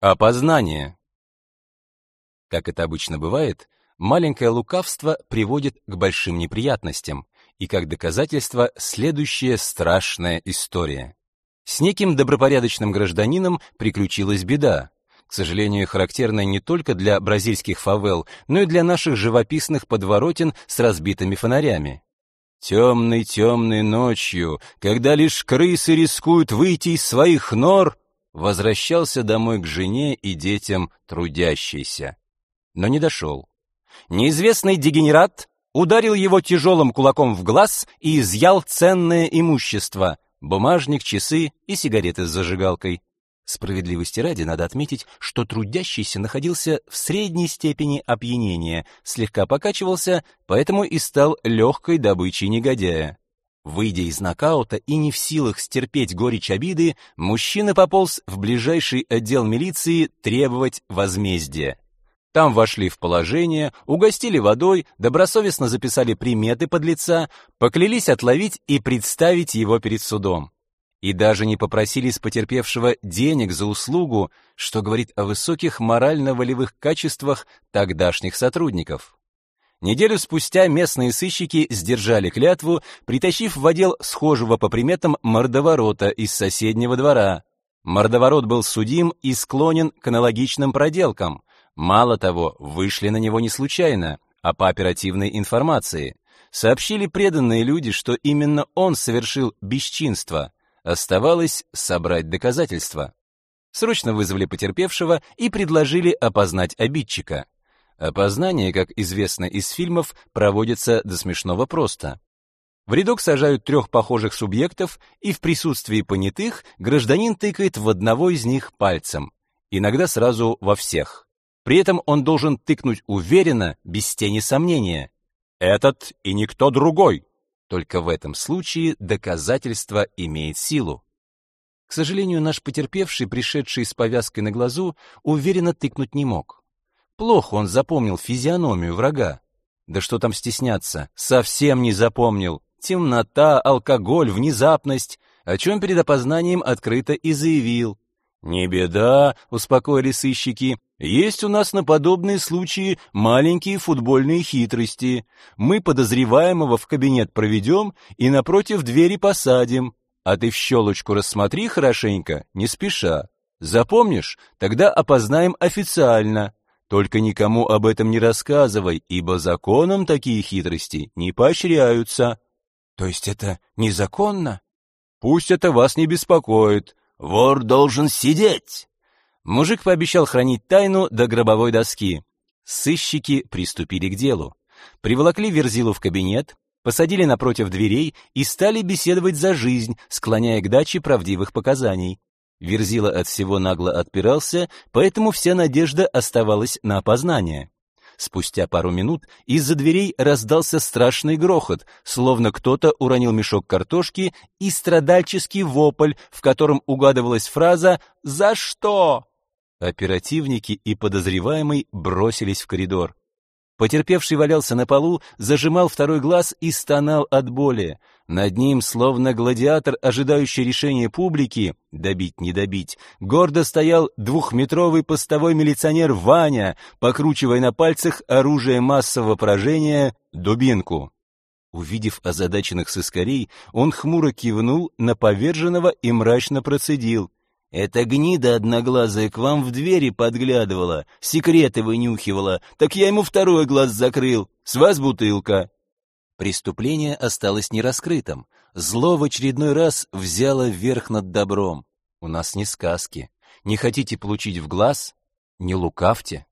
Опознание. Как это обычно бывает, маленькое лукавство приводит к большим неприятностям, и как доказательство следующая страшная история. С неким добропорядочным гражданином приключилась беда, к сожалению, характерная не только для бразильских фавел, но и для наших живописных подворотен с разбитыми фонарями. Темной, темной ночью, когда лишь крысы рискуют выйти из своих нор, возвращался домой к жене и детям трудящийся. Но не дошел. Неизвестный дегенерат ударил его тяжелым кулаком в глаз и изъял ценное имущество — бумажник, часы и сигареты с зажигалкой. Справедливости ради надо отметить, что трудящийся находился в средней степени опьянения, слегка покачивался, поэтому и стал легкой добычей негодяя. Выйдя из нокаута и не в силах стерпеть горечь обиды, мужчина пополз в ближайший отдел милиции требовать возмездия. Там вошли в положение, угостили водой, добросовестно записали приметы подлеца, поклялись отловить и представить его перед судом. И даже не попросили с потерпевшего денег за услугу, что говорит о высоких морально-волевых качествах тогдашних сотрудников. Неделю спустя местные сыщики сдержали клятву, притащив в отдел схожего по приметам мордоворота из соседнего двора. Мордоворот был судим и склонен к аналогичным проделкам. Мало того, вышли на него не случайно, а по оперативной информации. Сообщили преданные люди, что именно он совершил бесчинство. Оставалось собрать доказательства. Срочно вызвали потерпевшего и предложили опознать обидчика. Опознание, как известно из фильмов, проводится до смешного просто. В рядок сажают трех похожих субъектов, и в присутствии понятых гражданин тыкает в одного из них пальцем, иногда сразу во всех. При этом он должен тыкнуть уверенно, без тени сомнения. Этот и никто другой. Только в этом случае доказательство имеет силу. К сожалению, наш потерпевший, пришедший с повязкой на глазу, уверенно тыкнуть не мог. Плохо он запомнил физиономию врага. Да что там стесняться, совсем не запомнил. Темнота, алкоголь, внезапность, о чем перед опознанием открыто и заявил. «Не беда», — успокоили сыщики, — «есть у нас на подобные случаи маленькие футбольные хитрости. Мы подозреваемого в кабинет проведем и напротив двери посадим, а ты в щелочку рассмотри хорошенько, не спеша. Запомнишь? Тогда опознаем официально. Только никому об этом не рассказывай, ибо законом такие хитрости не поощряются. То есть это незаконно? Пусть это вас не беспокоит. Вор должен сидеть. Мужик пообещал хранить тайну до гробовой доски. Сыщики приступили к делу. Приволокли Верзилу в кабинет, посадили напротив дверей и стали беседовать за жизнь, склоняя к даче правдивых показаний. Верзила от всего нагло отпирался, поэтому вся надежда оставалась на опознание. Спустя пару минут из-за дверей раздался страшный грохот, словно кто-то уронил мешок картошки и страдальческий вопль, в котором угадывалась фраза «За что?». Оперативники и подозреваемый бросились в коридор. Потерпевший валялся на полу, зажимал второй глаз и стонал от боли. Над ним, словно гладиатор, ожидающий решения публики, добить не добить, гордо стоял двухметровый постовой милиционер Ваня, покручивая на пальцах оружие массового поражения — дубинку. Увидев озадаченных сыскарей, он хмуро кивнул на поверженного и мрачно процедил. Эта гнида одноглазая к вам в двери подглядывала, секреты вынюхивала, так я ему второй глаз закрыл. С вас бутылка. Преступление осталось нераскрытым. Зло в очередной раз взяло верх над добром. У нас не сказки. Не хотите получить в глаз? Не лукавьте.